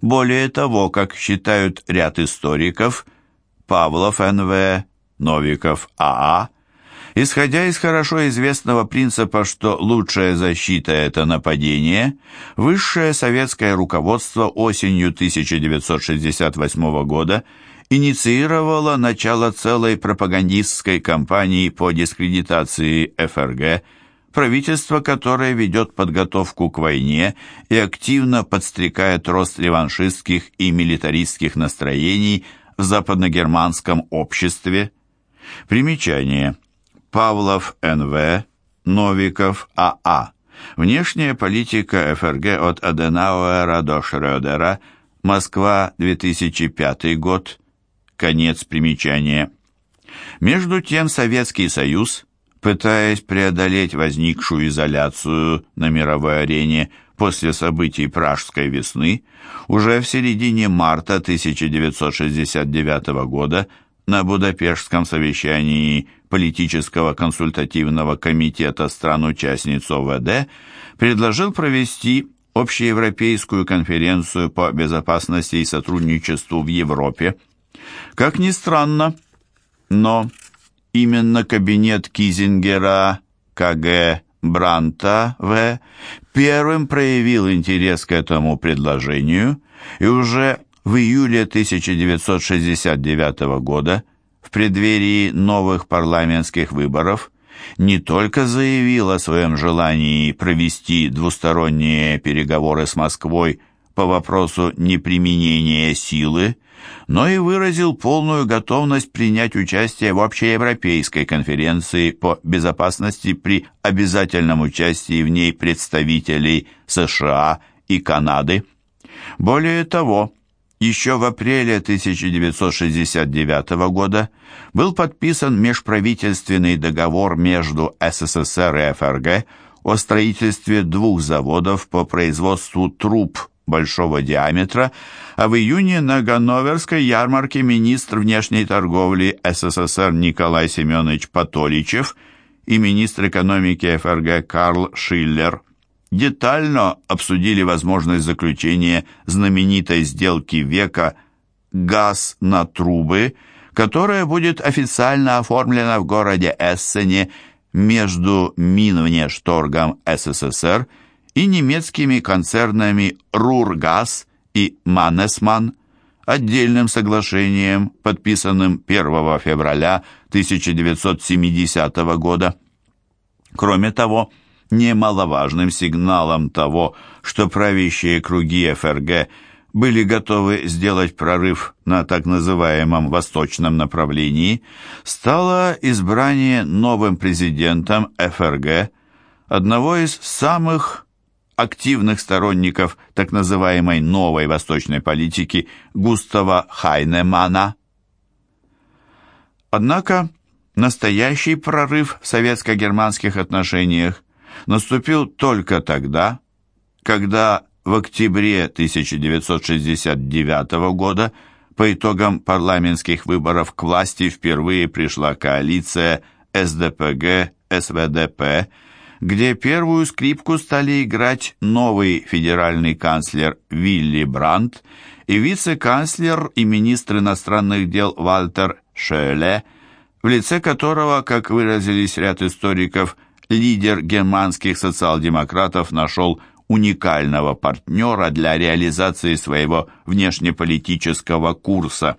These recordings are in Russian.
Более того, как считают ряд историков, Павлов Н.В., Новиков А.А., исходя из хорошо известного принципа, что лучшая защита – это нападение, высшее советское руководство осенью 1968 года инициировало начало целой пропагандистской кампании по дискредитации ФРГ – правительство, которое ведет подготовку к войне и активно подстрекает рост реваншистских и милитаристских настроений в западногерманском обществе. Примечание. Павлов Н.В., Новиков А.А. Внешняя политика ФРГ от Аденауэра до Шрёдера. Москва, 2005 год. Конец примечания. Между тем Советский Союз пытаясь преодолеть возникшую изоляцию на мировой арене после событий Пражской весны, уже в середине марта 1969 года на Будапештском совещании политического консультативного комитета стран-участниц ОВД предложил провести общеевропейскую конференцию по безопасности и сотрудничеству в Европе. Как ни странно, но Именно кабинет Кизингера КГ Бранта В. первым проявил интерес к этому предложению и уже в июле 1969 года в преддверии новых парламентских выборов не только заявил о своем желании провести двусторонние переговоры с Москвой по вопросу неприменения силы, но и выразил полную готовность принять участие в общеевропейской конференции по безопасности при обязательном участии в ней представителей США и Канады. Более того, еще в апреле 1969 года был подписан межправительственный договор между СССР и ФРГ о строительстве двух заводов по производству труб большого диаметра, а в июне на Ганноверской ярмарке министр внешней торговли СССР Николай Семенович Патоличев и министр экономики ФРГ Карл Шиллер детально обсудили возможность заключения знаменитой сделки века «Газ на трубы», которая будет официально оформлена в городе Эссене между Минвнешторгом СССР и и немецкими концернами «Рургаз» и «Маннесман», отдельным соглашением, подписанным 1 февраля 1970 года. Кроме того, немаловажным сигналом того, что правящие круги ФРГ были готовы сделать прорыв на так называемом восточном направлении, стало избрание новым президентом ФРГ одного из самых активных сторонников так называемой новой восточной политики Густава Хайнемана. Однако настоящий прорыв в советско-германских отношениях наступил только тогда, когда в октябре 1969 года по итогам парламентских выборов к власти впервые пришла коалиция СДПГ-СВДП где первую скрипку стали играть новый федеральный канцлер Вилли Брандт и вице-канцлер и министр иностранных дел Вальтер Шеле, в лице которого, как выразились ряд историков, лидер германских социал-демократов нашел уникального партнера для реализации своего внешнеполитического курса.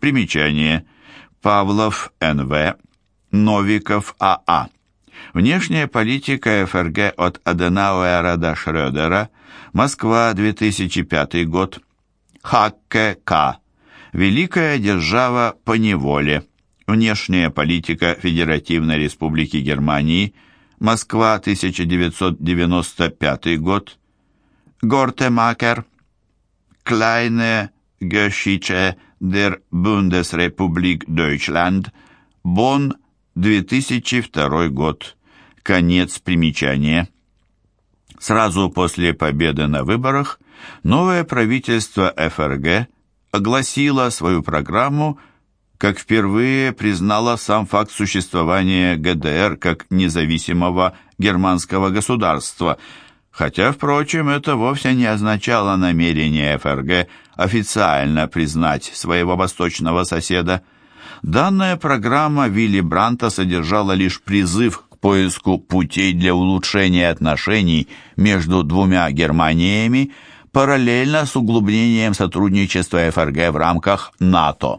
Примечание. Павлов Н.В. Новиков А.А. Внешняя политика ФРГ от Аденауэра до Шрёдера. Москва, 2005 год. Хакке К. Великая держава по неволе. Внешняя политика Федеративной Республики Германии. Москва, 1995 год. Гортемакер. Kleine Geschichte der Bundesrepublik Deutschland. Бонн, 2002 год. Конец примечания. Сразу после победы на выборах новое правительство ФРГ огласило свою программу, как впервые признало сам факт существования ГДР как независимого германского государства. хотя, впрочем, это вовсе не означало намерение ФРГ официально признать своего восточного соседа. Данная программа Вилли Бранта содержала лишь призыв к поиску путей для улучшения отношений между двумя Германиями, параллельно с углублением сотрудничества ФРГ в рамках НАТО.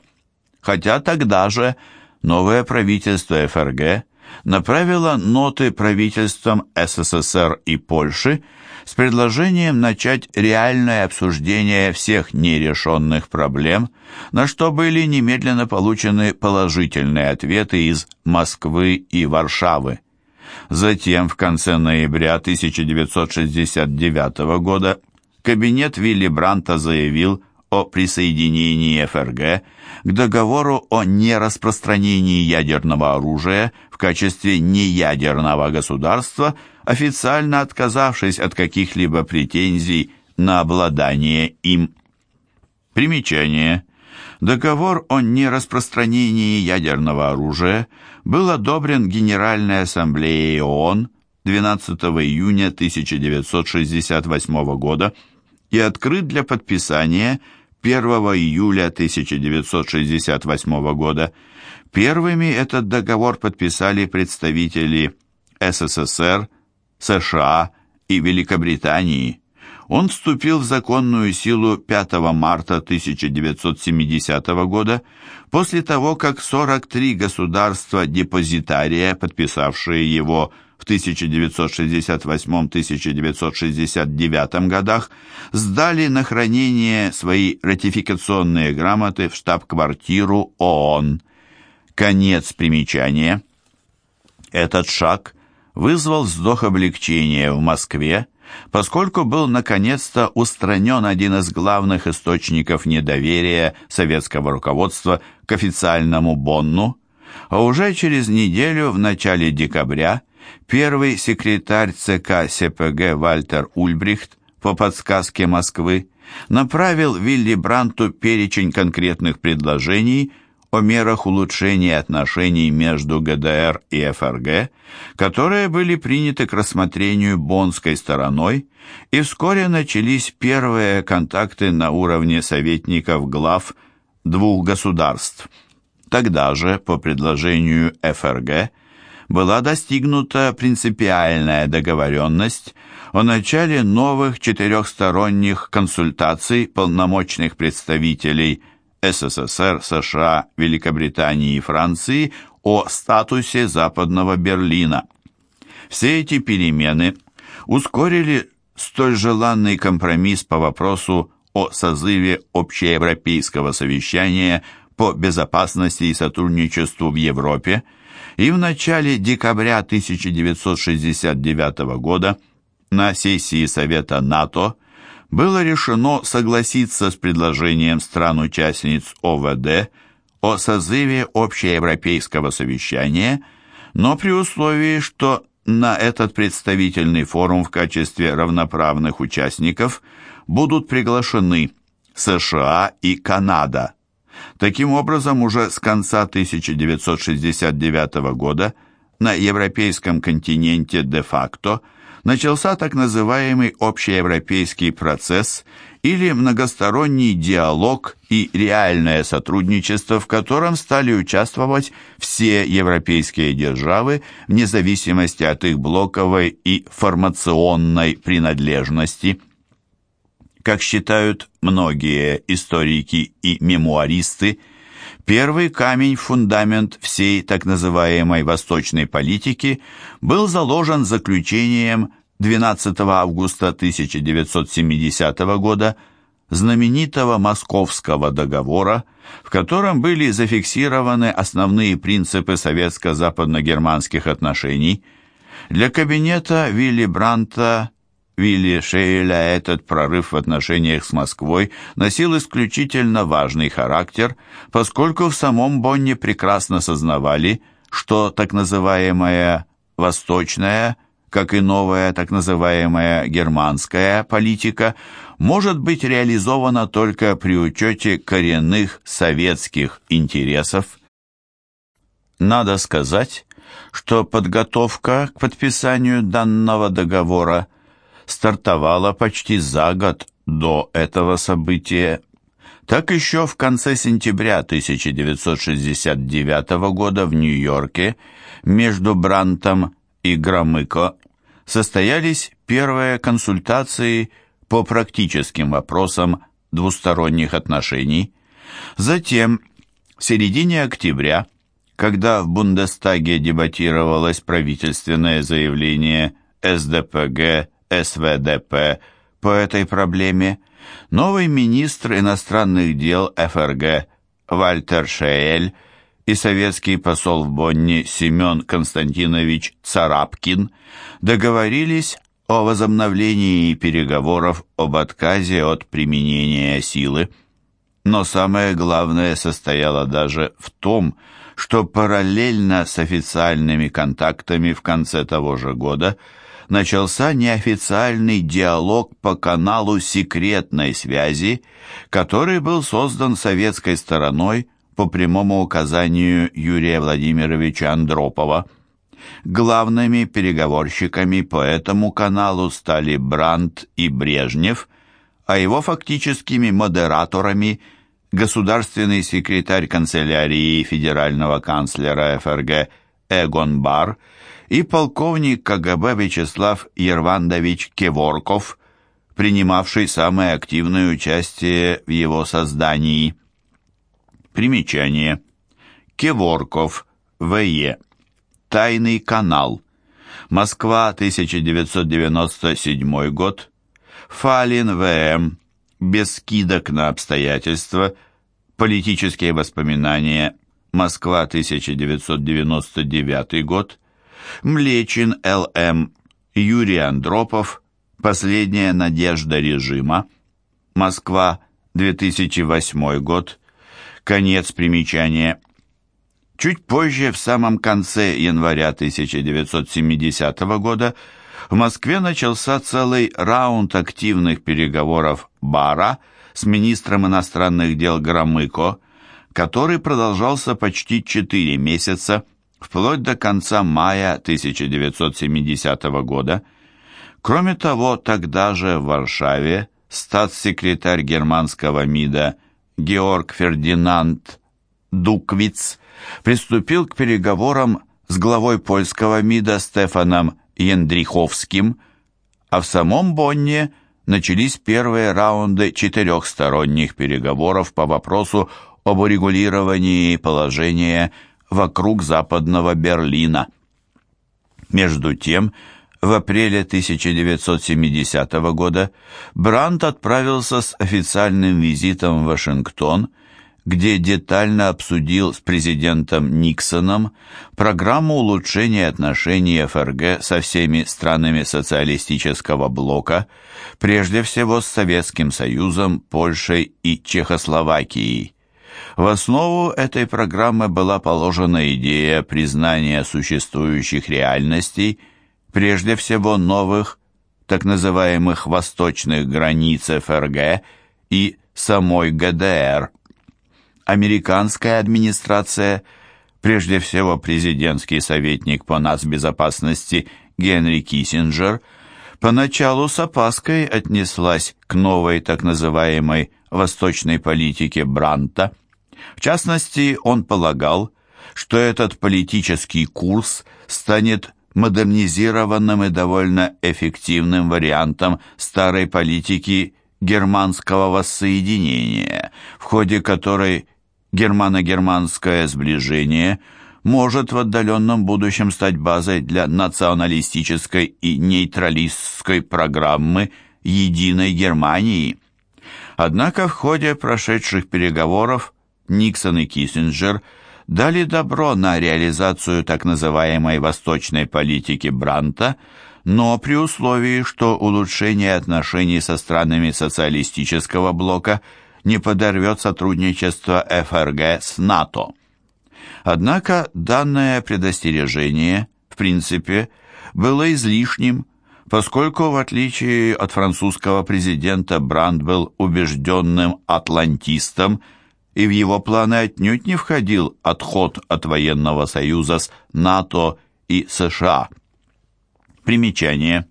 Хотя тогда же новое правительство ФРГ направило ноты правительствам СССР и Польши с предложением начать реальное обсуждение всех нерешенных проблем, на что были немедленно получены положительные ответы из Москвы и Варшавы. Затем, в конце ноября 1969 года, кабинет Вилли Бранта заявил о присоединении ФРГ к договору о нераспространении ядерного оружия в качестве неядерного государства, официально отказавшись от каких-либо претензий на обладание им. Примечание. Договор о нераспространении ядерного оружия был одобрен Генеральной Ассамблеей ООН 12 июня 1968 года и открыт для подписания 1 июля 1968 года. Первыми этот договор подписали представители СССР, США и Великобритании. Он вступил в законную силу 5 марта 1970 года, после того, как 43 государства-депозитария, подписавшие его в 1968-1969 годах сдали на хранение свои ратификационные грамоты в штаб-квартиру ООН. Конец примечания. Этот шаг вызвал вздох облегчения в Москве, поскольку был наконец-то устранен один из главных источников недоверия советского руководства к официальному Бонну, а уже через неделю в начале декабря Первый секретарь ЦК СПГ Вальтер Ульбрихт по подсказке Москвы направил Вилли Бранту перечень конкретных предложений о мерах улучшения отношений между ГДР и ФРГ, которые были приняты к рассмотрению боннской стороной, и вскоре начались первые контакты на уровне советников глав двух государств. Тогда же, по предложению ФРГ, была достигнута принципиальная договоренность о начале новых четырехсторонних консультаций полномочных представителей СССР, США, Великобритании и Франции о статусе Западного Берлина. Все эти перемены ускорили столь желанный компромисс по вопросу о созыве общеевропейского совещания по безопасности и сотрудничеству в Европе, и в начале декабря 1969 года на сессии Совета НАТО было решено согласиться с предложением стран-участниц ОВД о созыве общеевропейского совещания, но при условии, что на этот представительный форум в качестве равноправных участников будут приглашены США и Канада. Таким образом, уже с конца 1969 года на европейском континенте де-факто начался так называемый общеевропейский процесс или многосторонний диалог и реальное сотрудничество, в котором стали участвовать все европейские державы вне зависимости от их блоковой и формационной принадлежности – как считают многие историки и мемуаристы, первый камень в фундамент всей так называемой восточной политики был заложен заключением 12 августа 1970 года знаменитого Московского договора, в котором были зафиксированы основные принципы советско-западно-германских отношений. Для кабинета Вилли Бранта Вилли Шейля этот прорыв в отношениях с Москвой носил исключительно важный характер, поскольку в самом Бонне прекрасно сознавали, что так называемая «восточная», как и новая так называемая «германская» политика может быть реализована только при учете коренных советских интересов. Надо сказать, что подготовка к подписанию данного договора – стартовала почти за год до этого события. Так еще в конце сентября 1969 года в Нью-Йорке между Брантом и Громыко состоялись первые консультации по практическим вопросам двусторонних отношений. Затем, в середине октября, когда в Бундестаге дебатировалось правительственное заявление СДПГ, СВДП по этой проблеме, новый министр иностранных дел ФРГ Вальтер Шеэль и советский посол в Бонне Семен Константинович Царапкин договорились о возобновлении переговоров об отказе от применения силы. Но самое главное состояло даже в том, что параллельно с официальными контактами в конце того же года начался неофициальный диалог по каналу секретной связи, который был создан советской стороной по прямому указанию Юрия Владимировича Андропова. Главными переговорщиками по этому каналу стали Брандт и Брежнев, а его фактическими модераторами государственный секретарь канцелярии федерального канцлера ФРГ Эгон Бар и полковник КГБ Вячеслав Ервандович Кеворков, принимавший самое активное участие в его создании. Примечание. Кеворков, В.Е. Тайный канал. Москва, 1997 год. Фалин, В.М. Без скидок на обстоятельства. Политические воспоминания. Москва, 1999 год. Млечин, Л.М. Юрий Андропов. Последняя надежда режима. Москва, 2008 год. Конец примечания. Чуть позже, в самом конце января 1970 года, в Москве начался целый раунд активных переговоров Бара с министром иностранных дел Громыко, который продолжался почти четыре месяца, вплоть до конца мая 1970 года. Кроме того, тогда же в Варшаве статс-секретарь германского МИДа Георг Фердинанд Дуквиц приступил к переговорам с главой польского МИДа Стефаном Яндриховским, а в самом Бонне начались первые раунды четырехсторонних переговоров по вопросу об урегулировании положения вокруг Западного Берлина. Между тем, в апреле 1970 года Брандт отправился с официальным визитом в Вашингтон, где детально обсудил с президентом Никсоном программу улучшения отношений ФРГ со всеми странами социалистического блока, прежде всего с Советским Союзом, Польшей и Чехословакией. В основу этой программы была положена идея признания существующих реальностей – прежде всего новых, так называемых восточных границ ФРГ и самой ГДР. Американская администрация, прежде всего президентский советник по нацбезопасности Генри Киссинджер, поначалу с опаской отнеслась к новой так называемой восточной политике Бранта. В частности, он полагал, что этот политический курс станет модернизированным и довольно эффективным вариантом старой политики германского воссоединения, в ходе которой германо-германское сближение может в отдаленном будущем стать базой для националистической и нейтралистской программы «Единой Германии». Однако в ходе прошедших переговоров Никсон и Киссинджер – дали добро на реализацию так называемой восточной политики Бранта, но при условии, что улучшение отношений со странами социалистического блока не подорвет сотрудничество ФРГ с НАТО. Однако данное предостережение, в принципе, было излишним, поскольку, в отличие от французского президента, Бранд был убежденным атлантистом и в его планы отнюдь не входил отход от военного союза с НАТО и США. Примечание.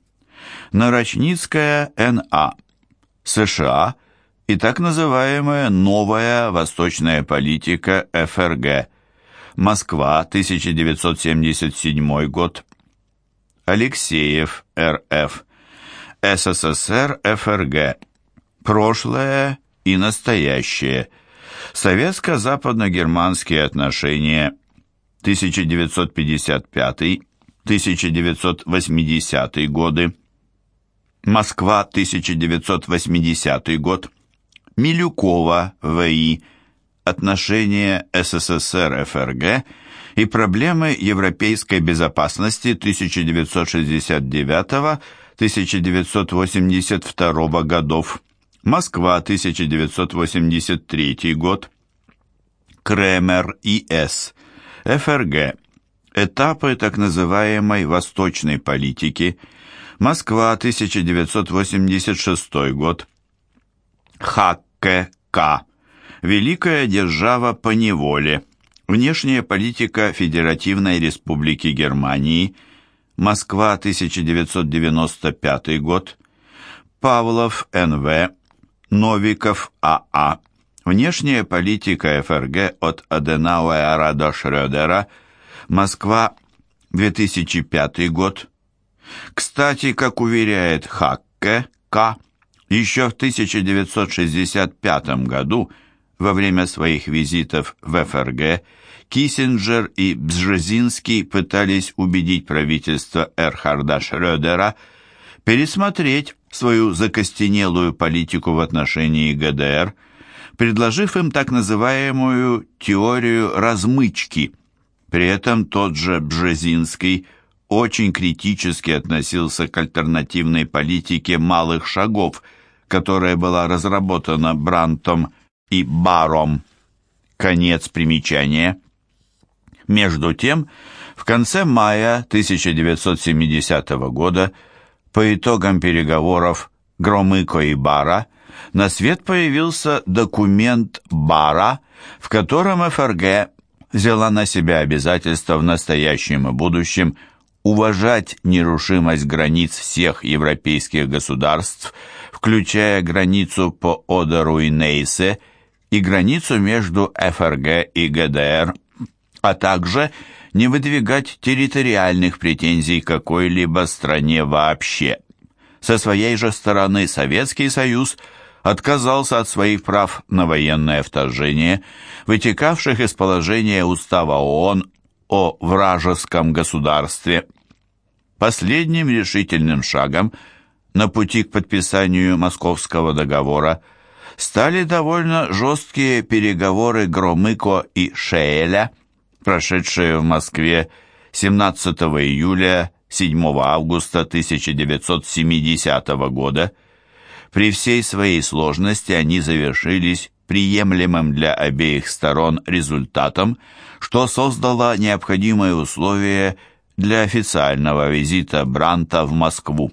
Нарочницкая Н.А. США и так называемая «Новая восточная политика ФРГ». Москва, 1977 год. Алексеев, Р.Ф. СССР, ФРГ. Прошлое и настоящее. Советско-западно-германские отношения 1955-1980 годы. Москва, 1980 год. Милюкова, В.И. Отношения СССР-ФРГ и проблемы европейской безопасности 1969-1982 годов. Москва, 1983 год. Кремер И.С. ФРГ. Этапы так называемой «восточной политики». Москва, 1986 год. Хакке К. Великая держава по неволе. Внешняя политика Федеративной Республики Германии. Москва, 1995 год. Павлов Н.В. Новиков А.А. Внешняя политика ФРГ от Аденауэра до Шрёдера. Москва, 2005 год. Кстати, как уверяет Хакке К., еще в 1965 году, во время своих визитов в ФРГ, Киссинджер и Бжезинский пытались убедить правительство Эрхарда Шрёдера пересмотреть свою закостенелую политику в отношении ГДР, предложив им так называемую теорию размычки. При этом тот же Бжезинский очень критически относился к альтернативной политике малых шагов, которая была разработана Брантом и Баром. Конец примечания. Между тем, в конце мая 1970 года по итогам переговоров Громыко и Бара на свет появился документ Бара, в котором ФРГ взяла на себя обязательство в настоящем и будущем уважать нерушимость границ всех европейских государств, включая границу по Одеру и Нейсе и границу между ФРГ и ГДР, а также не выдвигать территориальных претензий какой-либо стране вообще. Со своей же стороны Советский Союз отказался от своих прав на военное вторжение, вытекавших из положения Устава ООН о вражеском государстве. Последним решительным шагом на пути к подписанию Московского договора стали довольно жесткие переговоры Громыко и Шеэля – прошедшее в Москве 17 июля 7 августа 1970 года. При всей своей сложности они завершились приемлемым для обеих сторон результатом, что создало необходимые условия для официального визита Бранта в Москву.